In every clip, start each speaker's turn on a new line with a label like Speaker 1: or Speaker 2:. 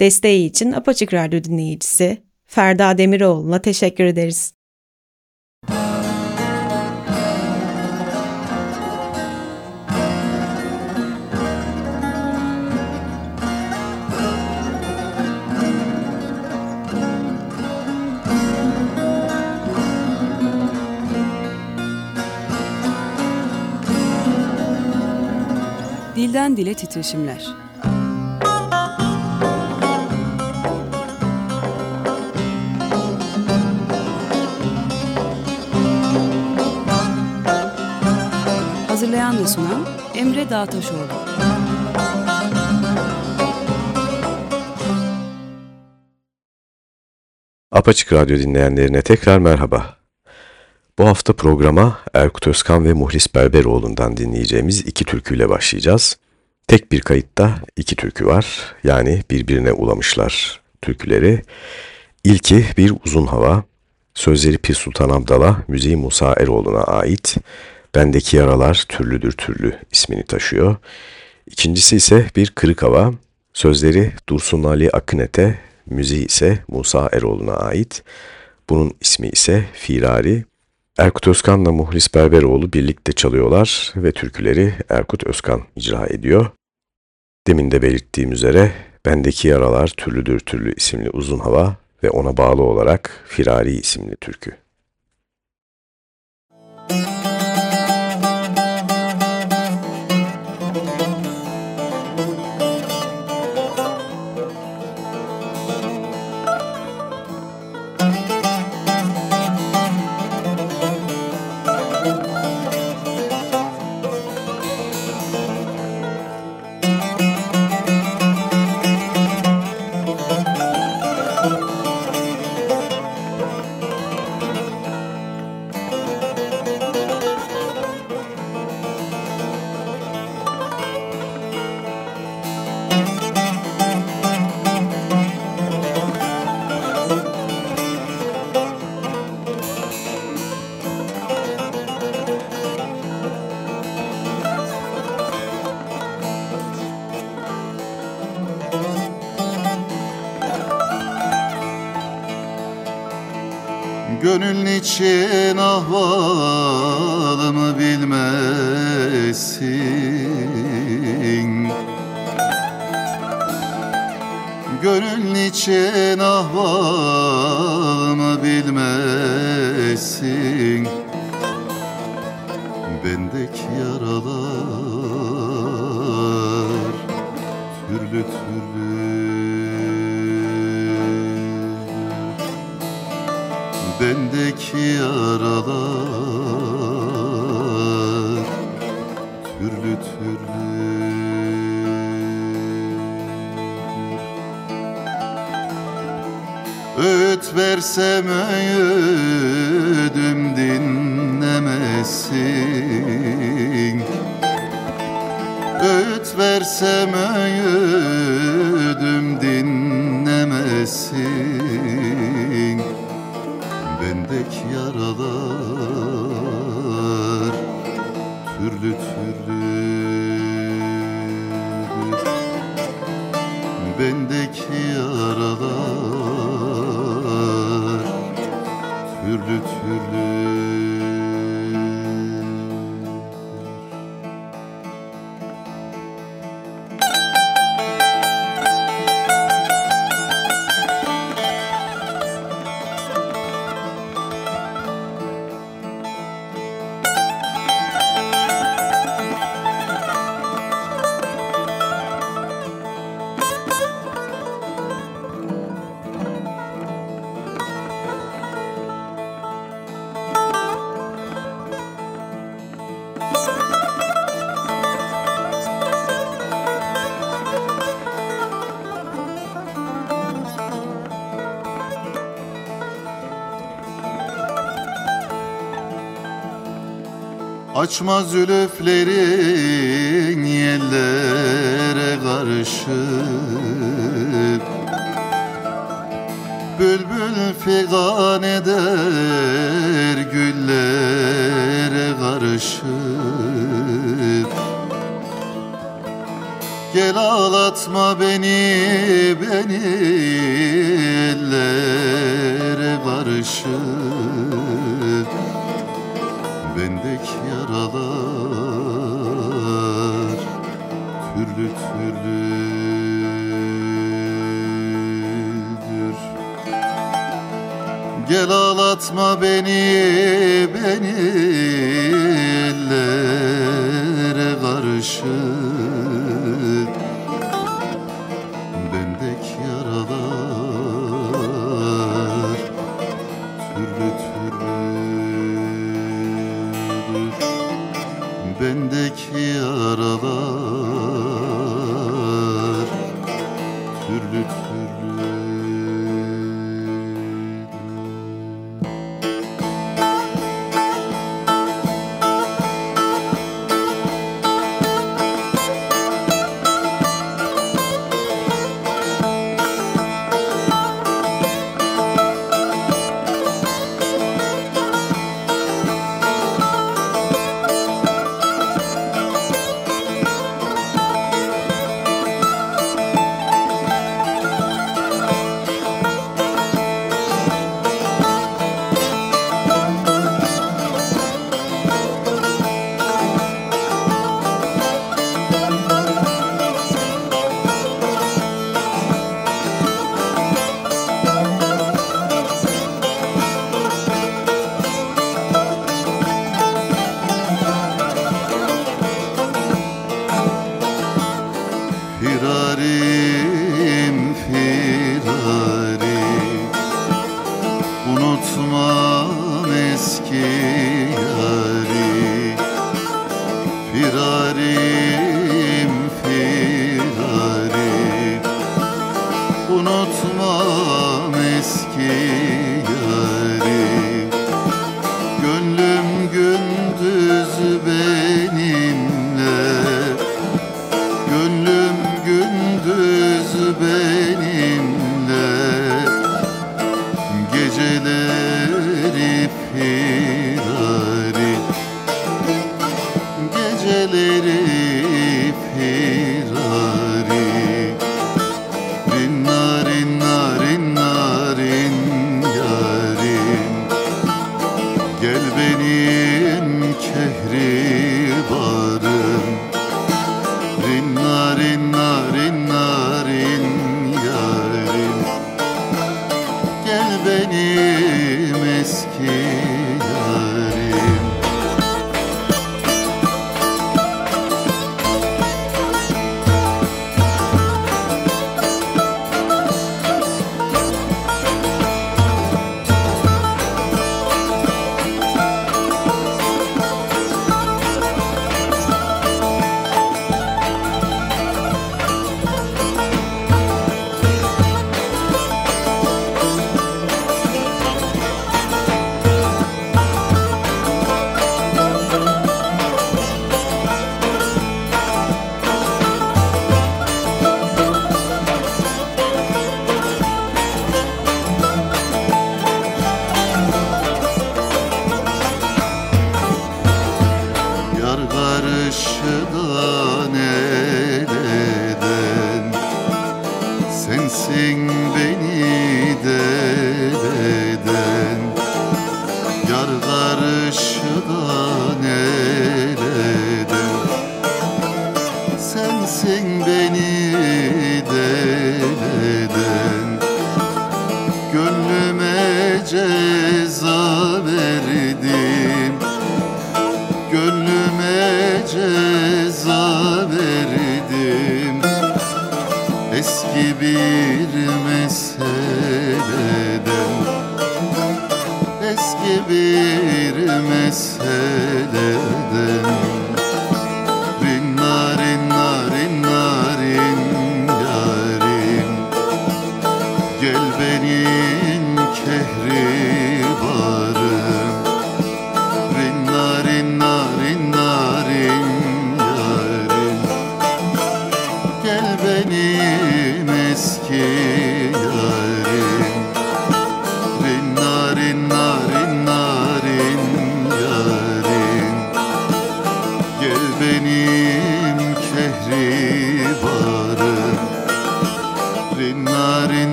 Speaker 1: Desteği için Apaçık Radyo dinleyicisi Ferda Demiroğlu'na teşekkür ederiz.
Speaker 2: Dilden Dile Titreşimler Hazırlayan ve sunan Emre Dağtaşoğlu.
Speaker 3: Apaçık Radyo dinleyenlerine tekrar merhaba. Bu hafta programa Erkut Özkan ve Muhlis Berberoğlu'ndan dinleyeceğimiz iki türküyle başlayacağız. Tek bir kayıtta iki türkü var, yani birbirine ulamışlar türküleri. İlki bir uzun hava, sözleri Pir Sultan Abdal'a, müziği Musa Eroğlu'na ait. Bendeki yaralar türlüdür türlü ismini taşıyor. İkincisi ise bir kırık hava. Sözleri Dursun Ali Akınet'e, müziği ise Musa Eroğlu'na ait. Bunun ismi ise Firari. Erkut Özkan'la Muhlis Berberoğlu birlikte çalıyorlar ve türküleri Erkut Özkan icra ediyor. Demin de belirttiğim üzere Bendeki Yaralar Türlüdür Türlü isimli uzun hava ve ona bağlı olarak Firari isimli türkü.
Speaker 4: السماء Açma zülüflerin yellere karışıp Bülbül figan eder güllere karışıp Gel ağlatma beni beni Gel ağlatma beni beni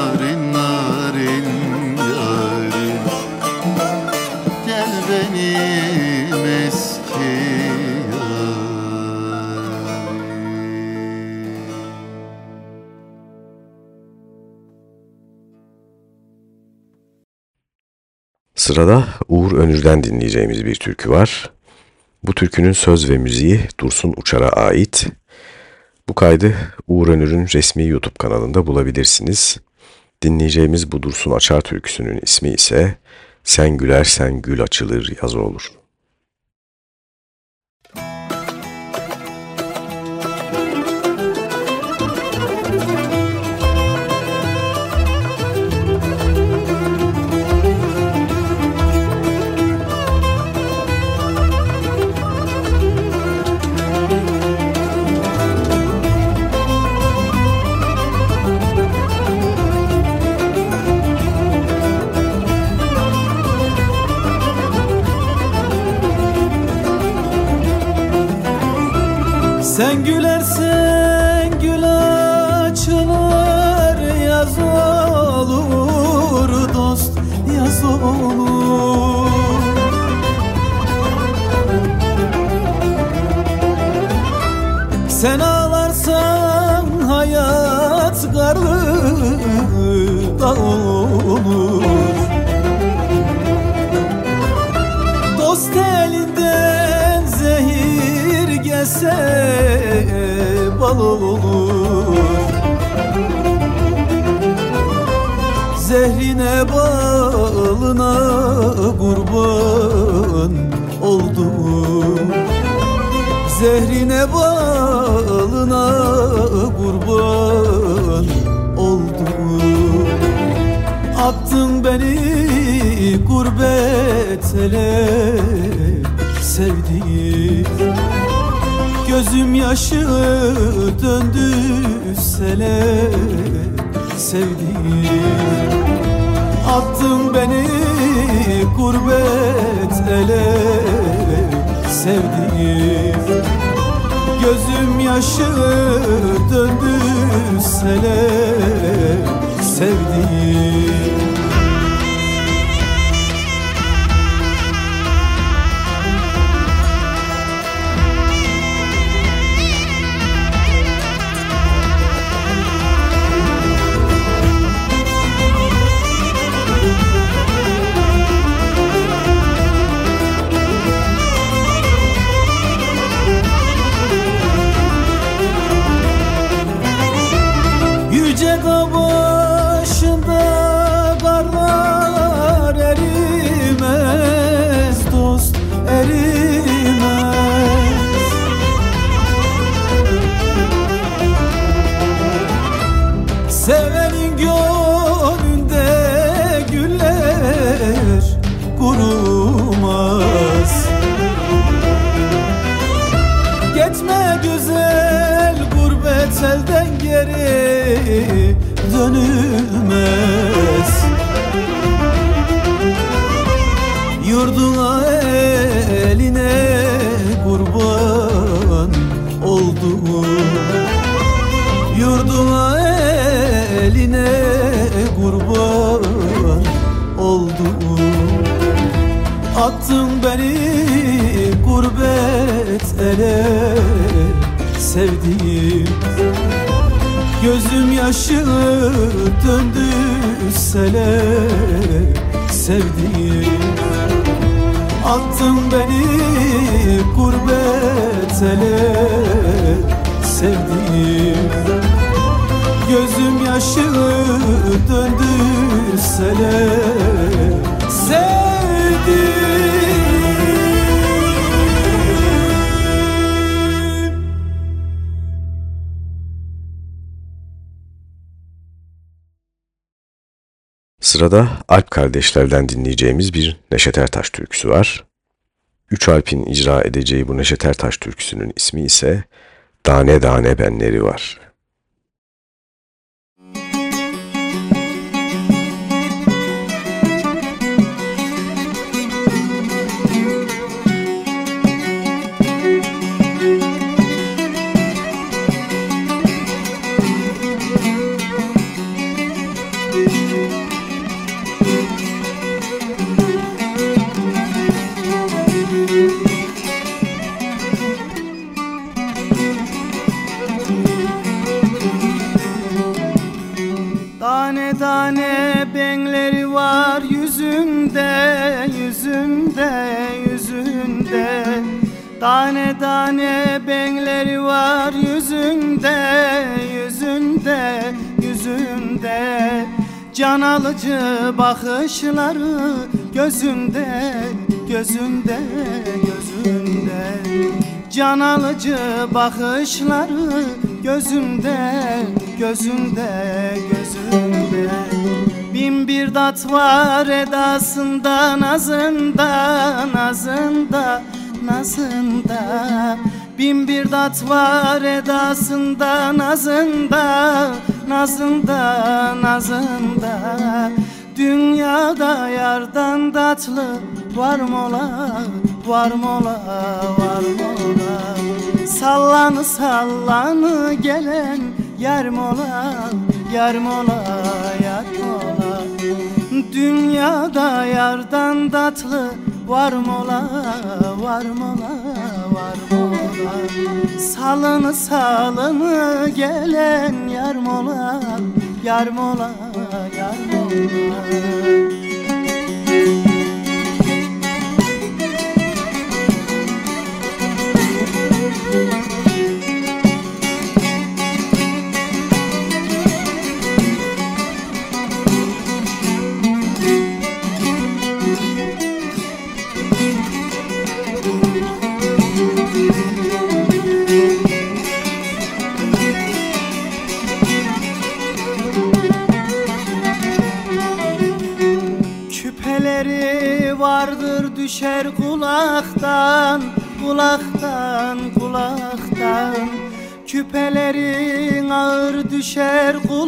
Speaker 4: narin narin yarim Gel benim eski
Speaker 3: Sırada Uğur Önür'den dinleyeceğimiz bir türkü var. Bu türkünün söz ve müziği Dursun Uçar'a ait. Bu kaydı Uğur Önür'ün resmi YouTube kanalında bulabilirsiniz. Dinleyeceğimiz bu Dursun Açar türküsünün ismi ise Sen gülersen gül açılır yaz olur.
Speaker 5: Olur. Zehrine balına kurban oldum. Zehrine balına kurban oldum. Attın beni gurbet ele sevdiğim Gözüm yaşı döndü sele. Sevdiğim Attın beni gurbet ele. Sevdiğim Gözüm yaşı döndü sele. Sevdiğim dönülmez. Yurduna eline kurban oldum Yurduna eline kurban oldum Attın beni gurbet ele sevdiğim Gözüm yaşı döndü sele sevdiğim. Attın beni gurbet ele sevdiğim. Gözüm yaşı döndü sele sevdiğim
Speaker 3: Sırada Alp kardeşlerden dinleyeceğimiz bir Neşet Ertaş türküsü var. Üç Alp'in icra edeceği bu Neşet Ertaş türküsünün ismi ise Dane Dane Benleri var.
Speaker 6: Tane Tane tane benleri var yüzünde, yüzünde, yüzünde. Can alıcı bakışları gözünde, gözünde, gözünde. Can alıcı bakışları gözünde, gözünde, gözünde. Bin bir dat var edasında, nazında, nazında, nazında Bin bir dat var edasında, nazında, nazında, nazında. Dünyada yardan tatlı var mola, var mola, var mola. Sallanı sallanı gelen yer mola, yer mola, yer mola Dünyada yardan tatlı var mola, var mola, var mola. Salını salını gelen yar mola, yar mola, yar mola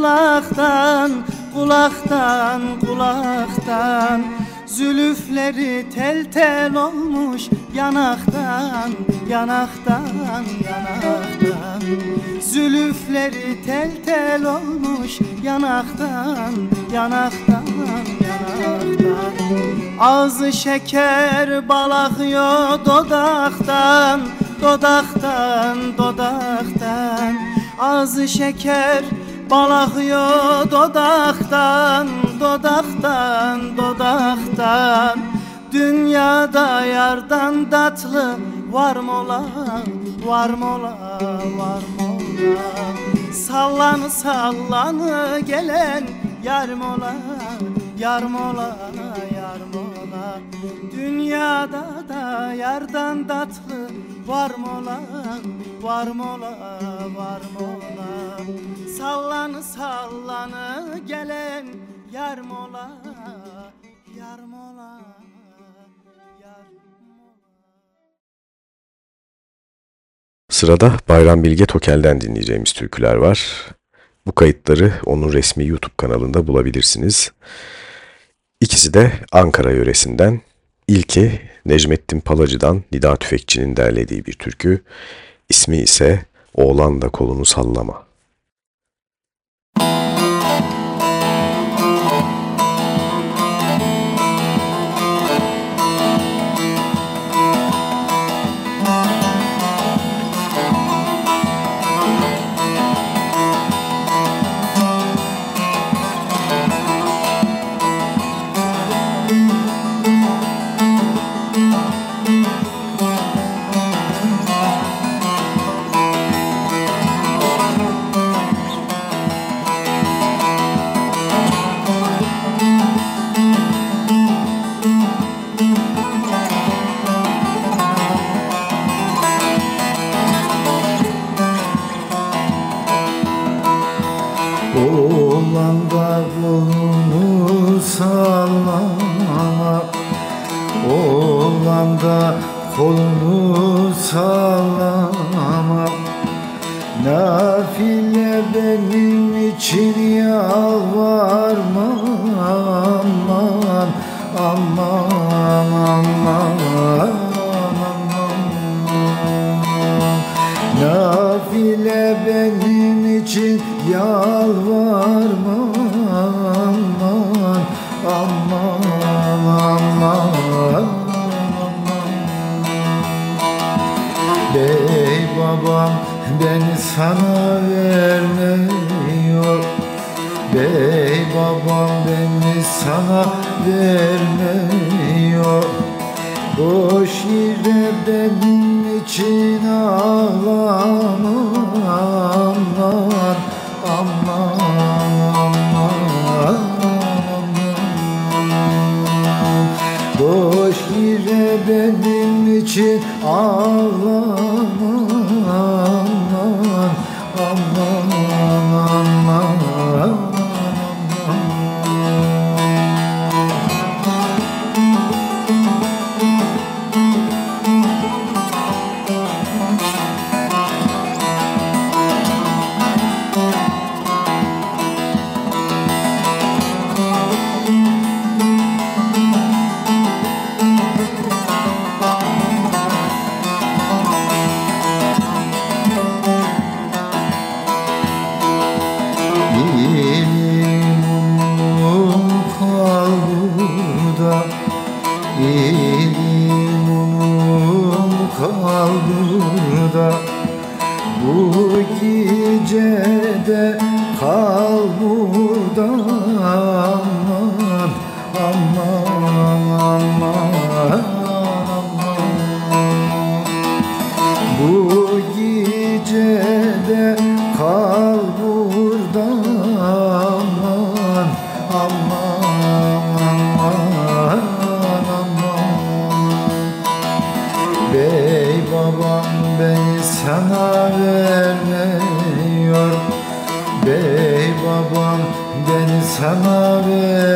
Speaker 6: kulaktan Kulaktan, kulaktan Zülüfleri tel tel olmuş yanaktan Yanaktan, yanaktan Zülüfleri tel tel olmuş yanaktan Yanaktan, yanaktan Ağzı şeker bal akıyor dodaktan Dodaktan, dodaktan Ağzı şeker bal akıyor dodaktan Dodaktan, dodaktan. Dünyada yardan tatlı var mola, var mola, var mola Sallanı sallanı gelen yar mola, yar mola, yar mola Dünyada da yardan tatlı var mola, var mola, var mola Sallanı sallanı gelen yar mola, yar
Speaker 3: Sırada Bayram Bilge Tokel'den dinleyeceğimiz türküler var. Bu kayıtları onun resmi YouTube kanalında bulabilirsiniz. İkisi de Ankara yöresinden. İlki Necmettin Palacı'dan Nida Tüfekçi'nin derlediği bir türkü. İsmi ise Oğlan da kolunu sallama.
Speaker 7: Aman Nafile benim için yalvarma aman aman aman. Bey babam beni sana vermiyor. Bey
Speaker 8: babam beni sana vermiyor Boş yere benim için ağlama Aman aman aman Boş yere benim için ağlama beni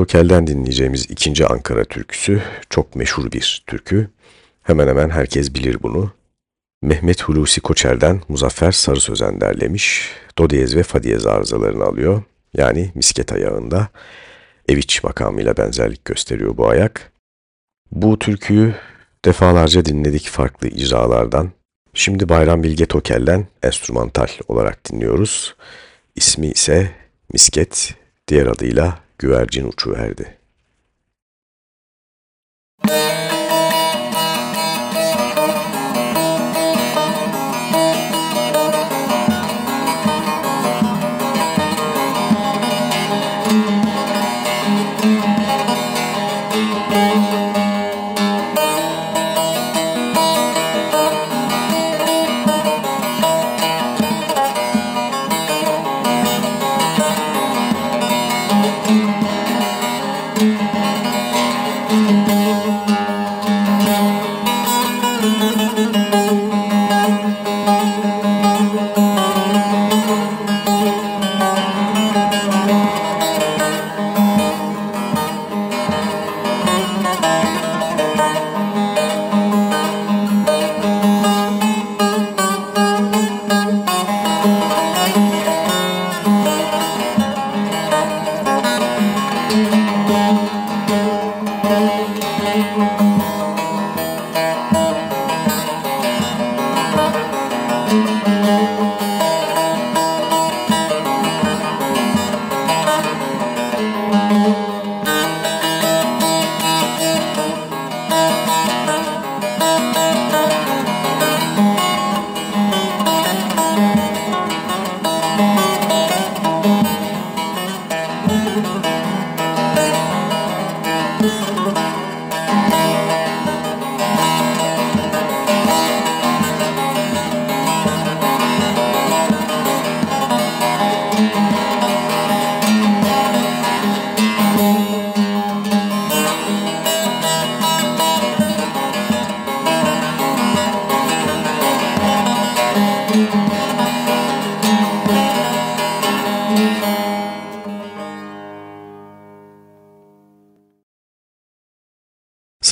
Speaker 3: Tokel'den dinleyeceğimiz ikinci Ankara türküsü çok meşhur bir türkü. Hemen hemen herkes bilir bunu. Mehmet Hulusi Koçer'den Muzaffer Sarı Sözen derlemiş. Do ve fa diyez arızalarını alıyor. Yani misket ayağında. Eviç makamıyla benzerlik gösteriyor bu ayak. Bu türküyü defalarca dinledik farklı icralardan. Şimdi Bayram Bilge Tokel'den enstrümantal olarak dinliyoruz. İsmi ise Misket, diğer adıyla Güvercin Uçuverdi.
Speaker 9: Müzik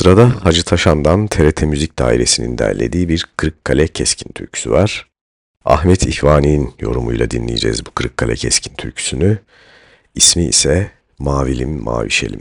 Speaker 3: Sırada Hacı Taşan'dan TRT Müzik Dairesi'nin derlediği bir Kırıkkale Keskin türküsü var. Ahmet İhvani'nin yorumuyla dinleyeceğiz bu Kırıkkale Keskin türküsünü. İsmi ise Mavilim Mavişelim.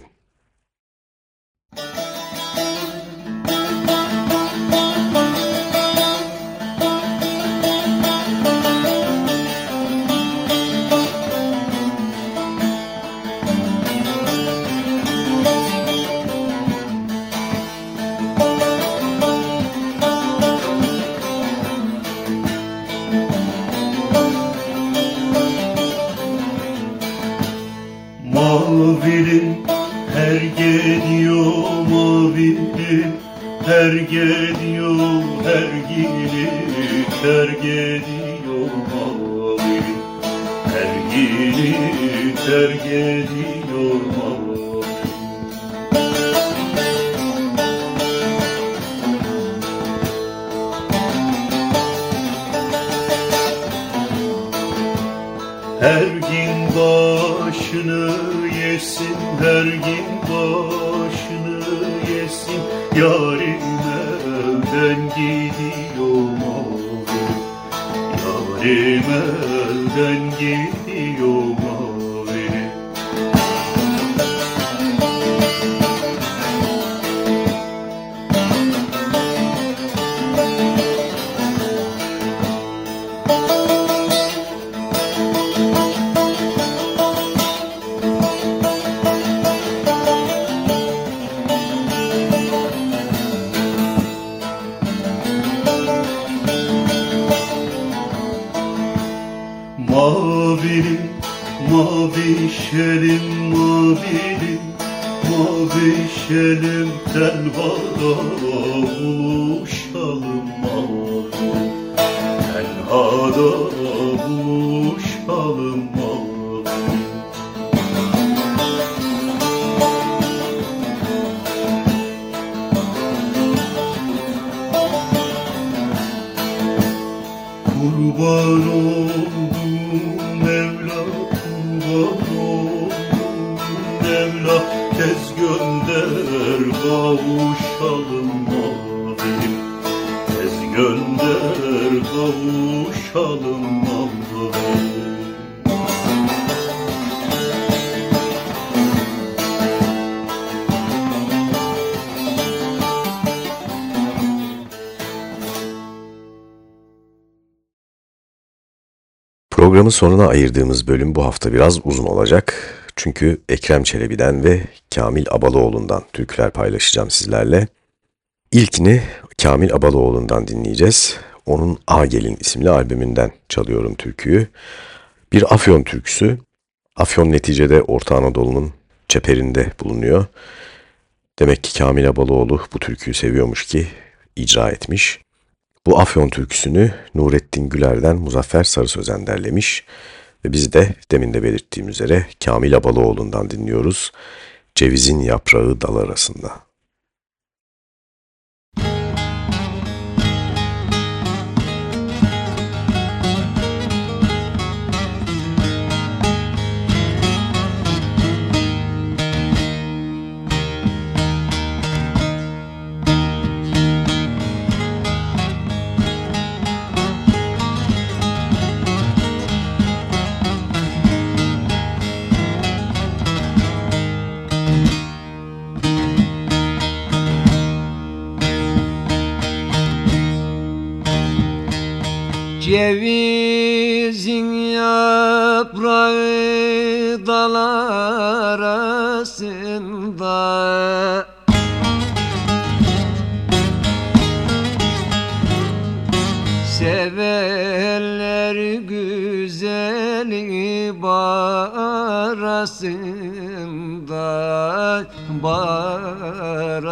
Speaker 10: Başını yesin, her gün başını yesin. Yarim elden gidiyor Yarim elden gidiyor
Speaker 3: Programın sonuna ayırdığımız bölüm bu hafta biraz uzun olacak. Çünkü Ekrem Çelebi'den ve Kamil Abalıoğlu'ndan türküler paylaşacağım sizlerle. İlkini Kamil Abalıoğlu'ndan dinleyeceğiz. Onun A Gelin isimli albümünden çalıyorum türküyü. Bir Afyon türküsü. Afyon neticede Orta Anadolu'nun çeperinde bulunuyor. Demek ki Kamil Abalıoğlu bu türküyü seviyormuş ki icra etmiş. Bu Afyon türküsünü Nurettin Güler'den Muzaffer Sarı Sözen derlemiş ve biz de demin de belirttiğim üzere Kamil Abalıoğlu'ndan dinliyoruz. Cevizin yaprağı dal arasında.
Speaker 7: Cevizin yaprağı dal arasında. Severler güzeli barasında Barasında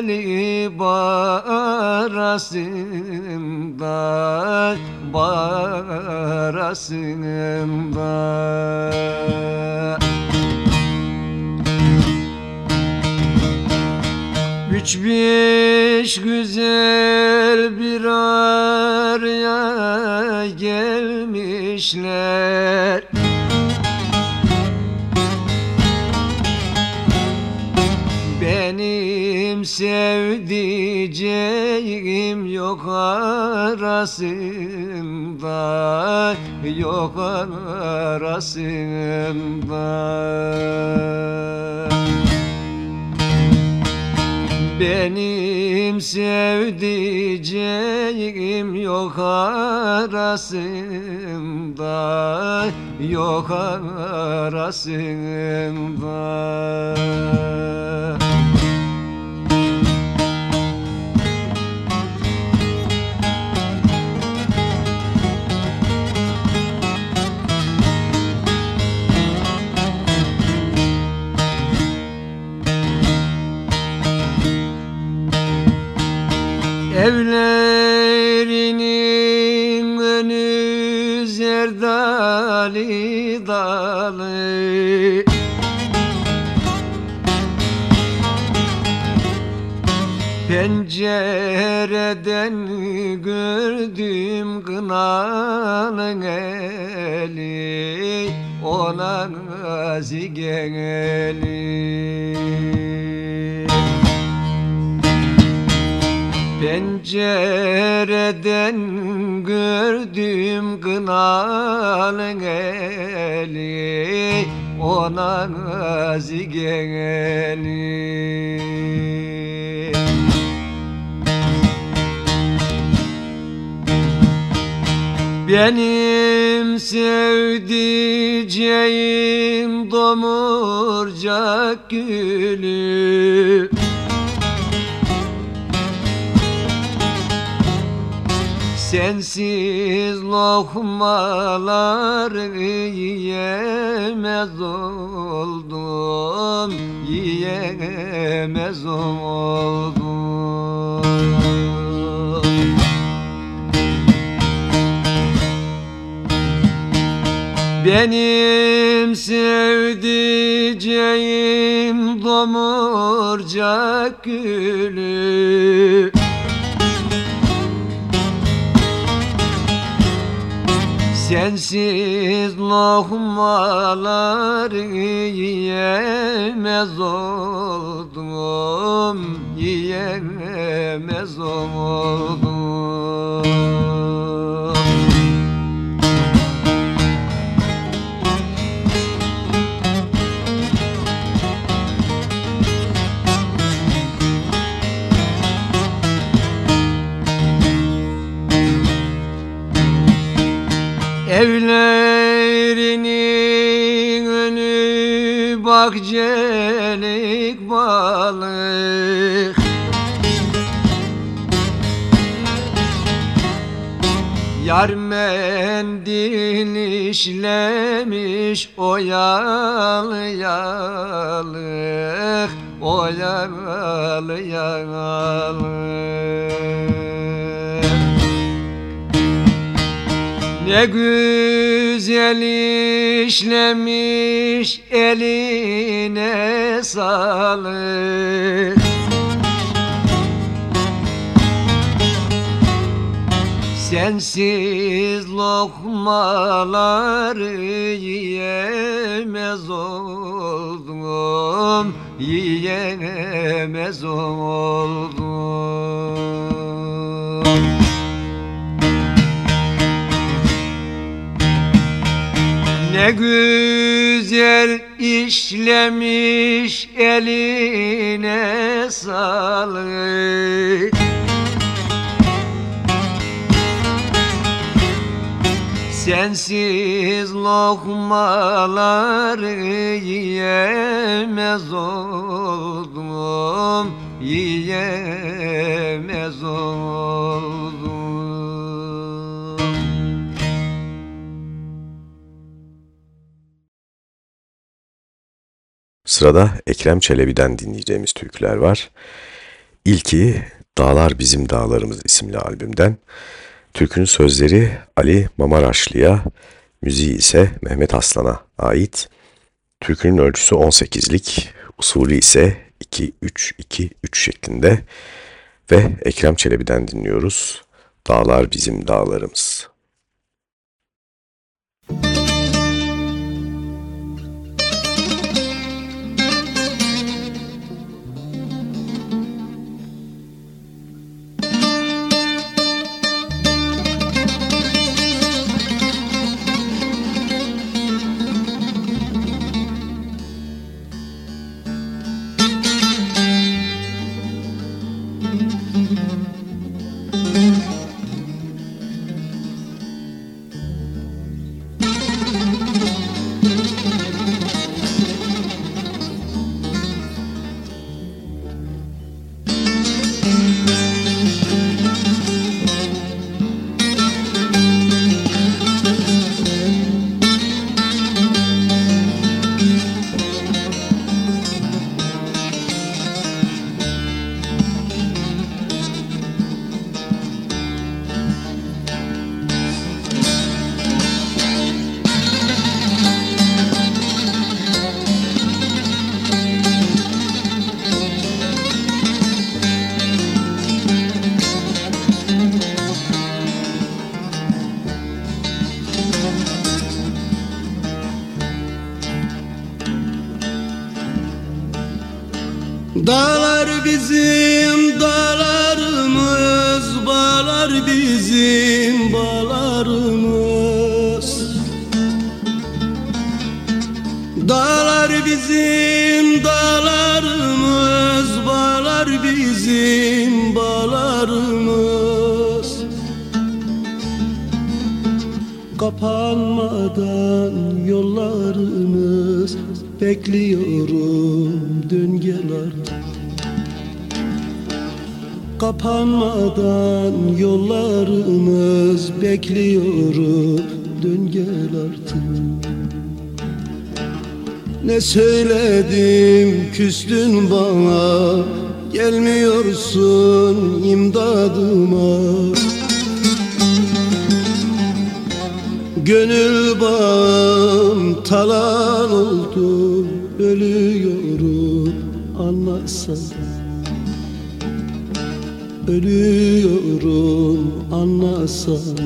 Speaker 7: güzeli barasında Barasında. Üç beş güzel bir araya gelmişler sevdiceğim yok arasında Yok arasında. Benim sevdiceğim yok arasında Yok arasında dalı Pencereden gördüm kınalın eli Ona nazik eli Pencereden gördüm kınalın eli Ona nazik eli Benim sevdiceğim domurcak gülü Sensiz lokmaları yiyemez oldum Yiyemez oldum. Benim sevdiceğim domurcak gülü Sensiz lokmaları yiyemez oldum Yiyemez oldum bahçelik balık. Yar mendil işlemiş oyalı yalık Oyalı yalık Ne güzel işlemiş eline sağlık. Sensiz lokmaları yiyemez oldum Yiyemez oldum Ne güzel işlemiş eline sağlık. Sensiz lokmaları yiyemez oldum Yiyemez oldum
Speaker 3: Sırada Ekrem Çelebi'den dinleyeceğimiz türküler var. İlki Dağlar Bizim Dağlarımız isimli albümden. Türkünün sözleri Ali Mamaraşlı'ya, müziği ise Mehmet Aslan'a ait. Türkünün ölçüsü 18'lik, usulü ise 2-3-2-3 şeklinde ve Ekrem Çelebi'den dinliyoruz. Dağlar bizim dağlarımız.
Speaker 11: Bizim dağlarımız Bağlar bizim bağlarımız. Kapanmadan yollarımız Bekliyorum dün gel artık Kapanmadan yollarımız Bekliyorum dün gel artık Ne söyledim küstün bana. Gelmiyorsun imdadıma. Gönül bağım talan oldu Ölüyorum anlasan Ölüyorum anlasan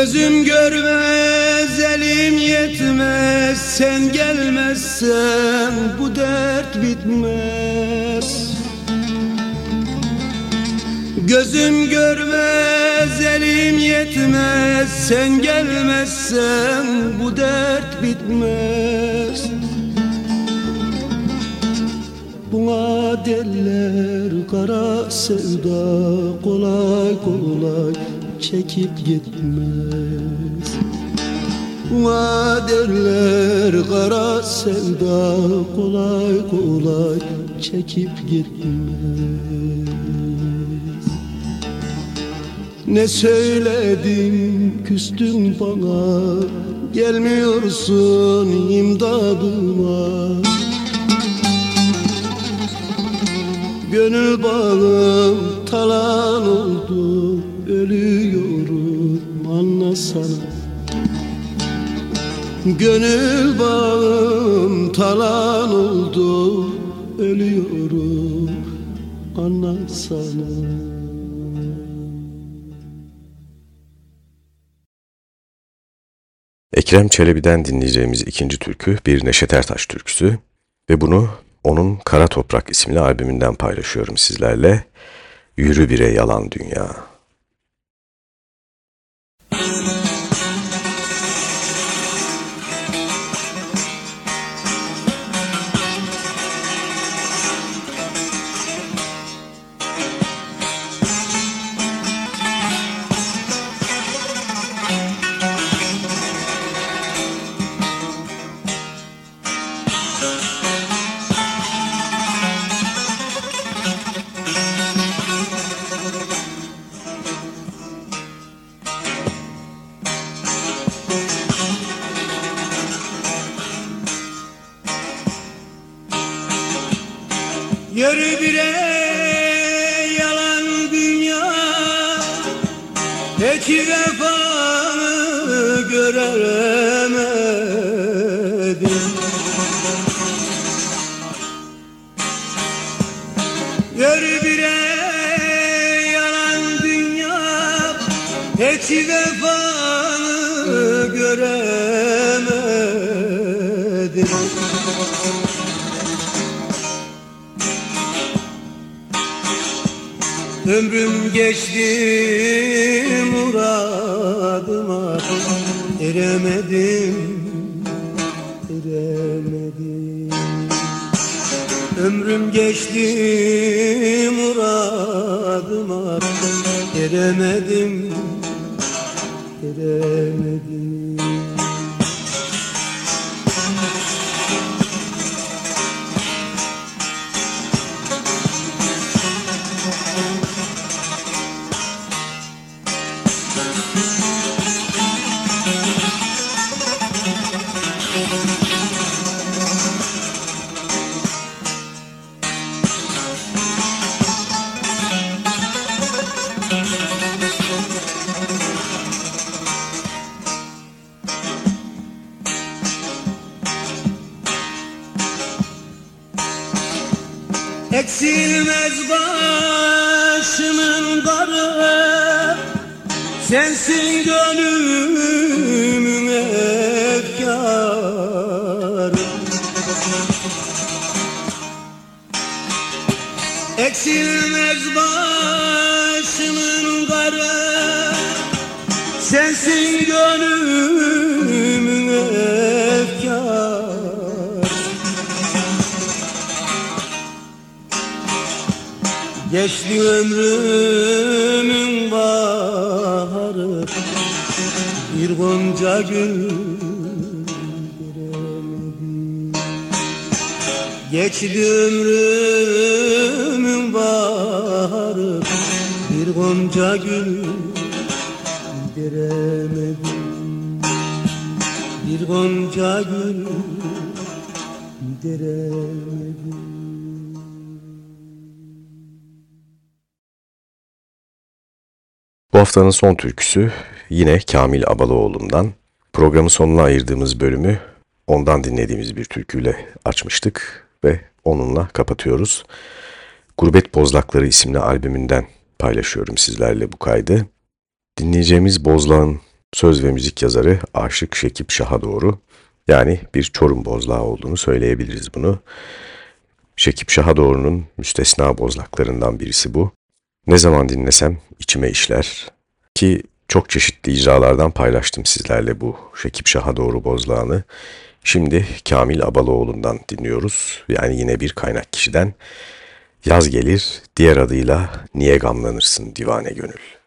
Speaker 11: Gözüm görmez elim yetmez. Sen gelmezsen bu dert bitmez. Gözüm görmez elim yetmez. Sen gelmezsen bu dert bitmez. Buna derler kara sevda kolay kolay çekip gitmez. Buna derler kara sevda kolay kolay çekip gitmez. Ne söyledim küstün bana Gelmiyorsun imdadıma. Gönül bağım talan oldu Ölüyorum anlasana Gönül bağım talan oldu Ölüyorum anlasana
Speaker 3: Ekrem Çelebi'den dinleyeceğimiz ikinci türkü bir Neşet Ertaş türküsü ve bunu onun Kara Toprak isimli albümünden paylaşıyorum sizlerle. Yürü bire yalan dünya.
Speaker 11: Eksilmez başımın darı Sensin gönlümün Geçti ömrümün baharı Bir gonca gül Geçti ömrümün baharı Bir gonca gül göremedim Bir gonca gül göremedim
Speaker 3: haftanın son türküsü yine Kamil Abalıoğlu'ndan. Programın sonuna ayırdığımız bölümü ondan dinlediğimiz bir türküyle açmıştık ve onunla kapatıyoruz. Gurbet Bozlakları isimli albümünden paylaşıyorum sizlerle bu kaydı. Dinleyeceğimiz Bozlağ'ın söz ve müzik yazarı Aşık Şekip Şah'a doğru yani bir Çorum Bozlağı olduğunu söyleyebiliriz bunu. Şekip Şah'a doğru'nun müstesna bozlaklarından birisi bu. Ne zaman dinlesem içime işler ki çok çeşitli icralardan paylaştım sizlerle bu Şekip Şah'a doğru bozlağını. Şimdi Kamil Abalıoğlu'ndan dinliyoruz. Yani yine bir kaynak kişiden. Yaz gelir, diğer adıyla Niye Gamlanırsın Divane Gönül.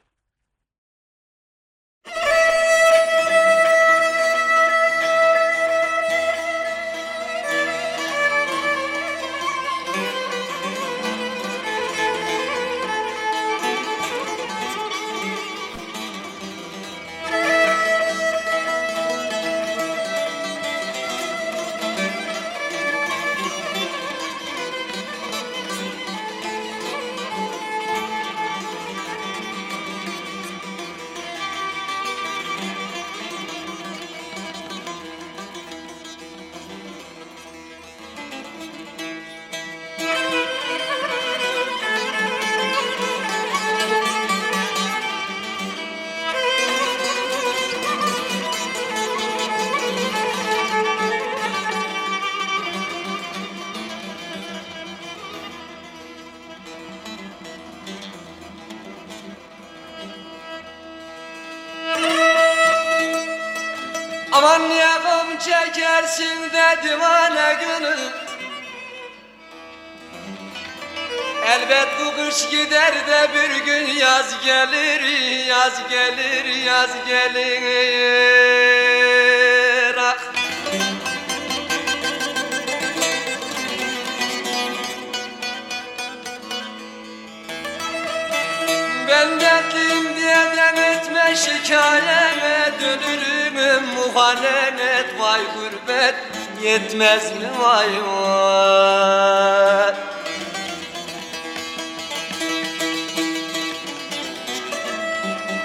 Speaker 7: Şikayetliyim diye demetme şikayeme Dönürümüm muhanenet vay gurbet Yetmez mi vay vay?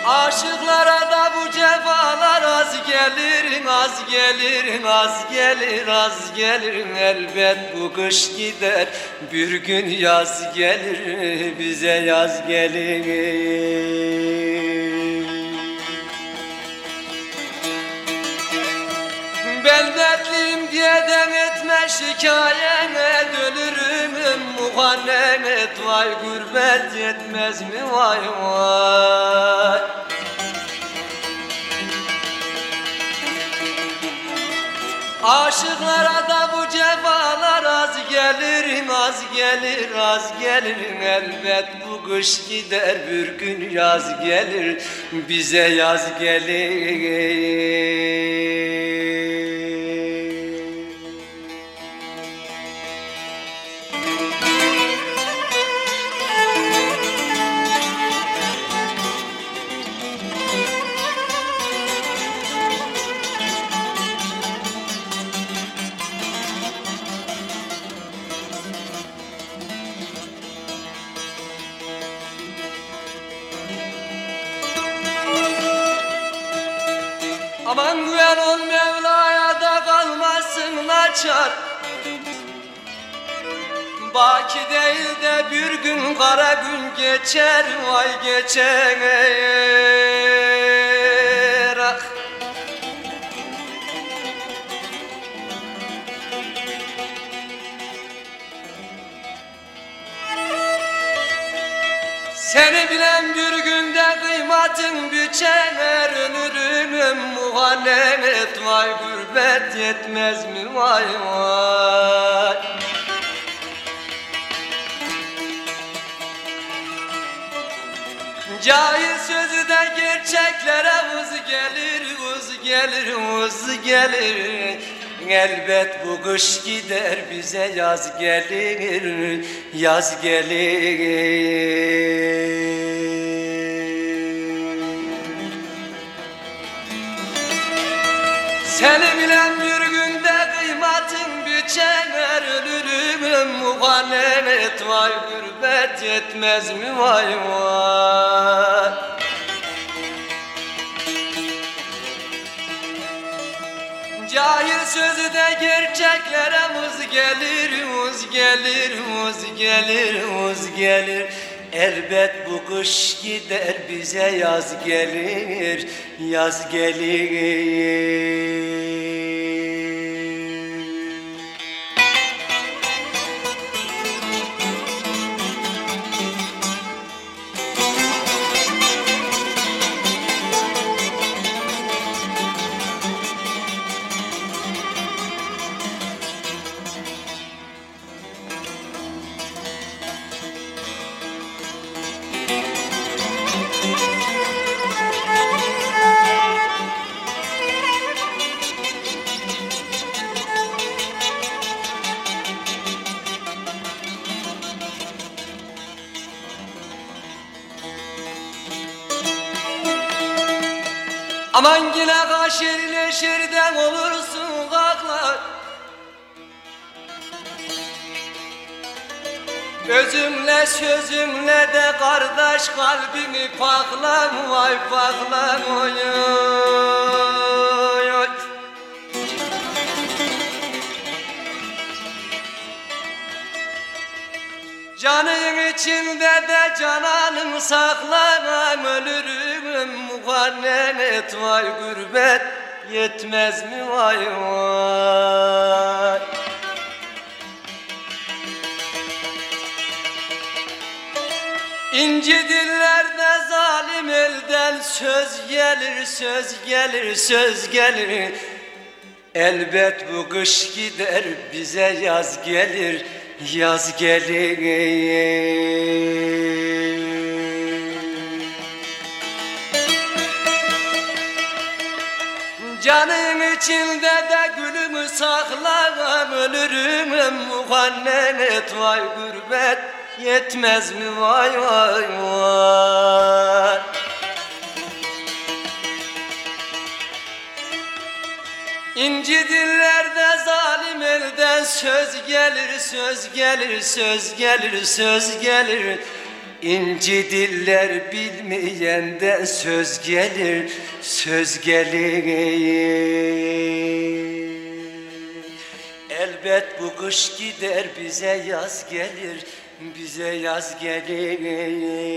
Speaker 7: Aşıklara gelir az gelir az gelir az gelir elbet bu kış gider bir gün yaz gelir bize yaz gelir Ben dertliyim diye dem etme şikayene Dönürüm muhannet vay gurbet yetmez mi vay vay Aşıklara da bu cefalar az gelir, az gelir, az gelir. Elbet bu kış gider, bir gün yaz gelir, bize yaz gelir Aman güven ol Mevla'ya da kalmasın naçar Baki değil de bir gün kara gün geçer vay geçer ah. Seni bilen bir günde kıymatın biçer Ölürüm muhalefet vay gurbet yetmez mi? Vay vay. Cahil sözü de gerçeklere vız gelir, vız gelir, vız gelir. Elbet bu kış gider bize yaz gelir, yaz gelir Seni bilen bir günde kıymatın biçer Ölürüm muhannet vay gurbet yetmez mi vay vay? Cahil sözü de gerçeklere muz gelir, muz gelir, muz gelir, muz gelir Elbet bu kış gider bize yaz gelir, yaz gelir kaşir neşirden olursun kaklar Özümle sözümle de kardeş kalbimi paklam vay paklam oy içinde de cananın saklamam ölürüm. Muhannet vay gurbet yetmez mi vay vay? İnci dillerde zalim elden söz gelir söz gelir söz gelir. Elbet bu kış gider bize yaz gelir yaz gelir Canın içinde de gülümü saklamam ölürüm. Muhannet vay gurbet yetmez mi vay vay vay İnci dillerde zalim elden söz gelir, söz gelir, söz gelir, söz gelir. İnci diller bilmeyenden söz gelir, söz gelir. Elbet bu kış gider bize yaz gelir, bize yaz gelir.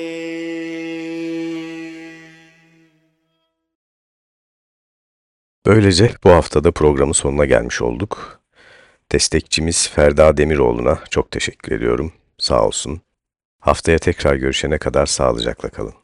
Speaker 3: Böylece bu haftada programın sonuna gelmiş olduk. Destekçimiz Ferda Demiroğlu'na çok teşekkür ediyorum. Sağ olsun. Haftaya tekrar görüşene kadar sağlıcakla kalın.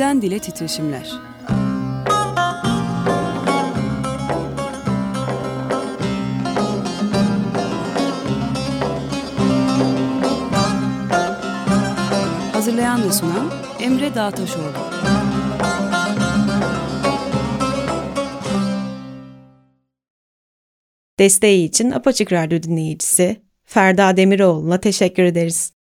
Speaker 2: Dilden dile titreşimler. Hazırlayan ve sunan Emre Dağtaşoğlu.
Speaker 1: Desteği için Apaçık Radyo dinleyicisi Ferda Demiroğlu'na teşekkür ederiz.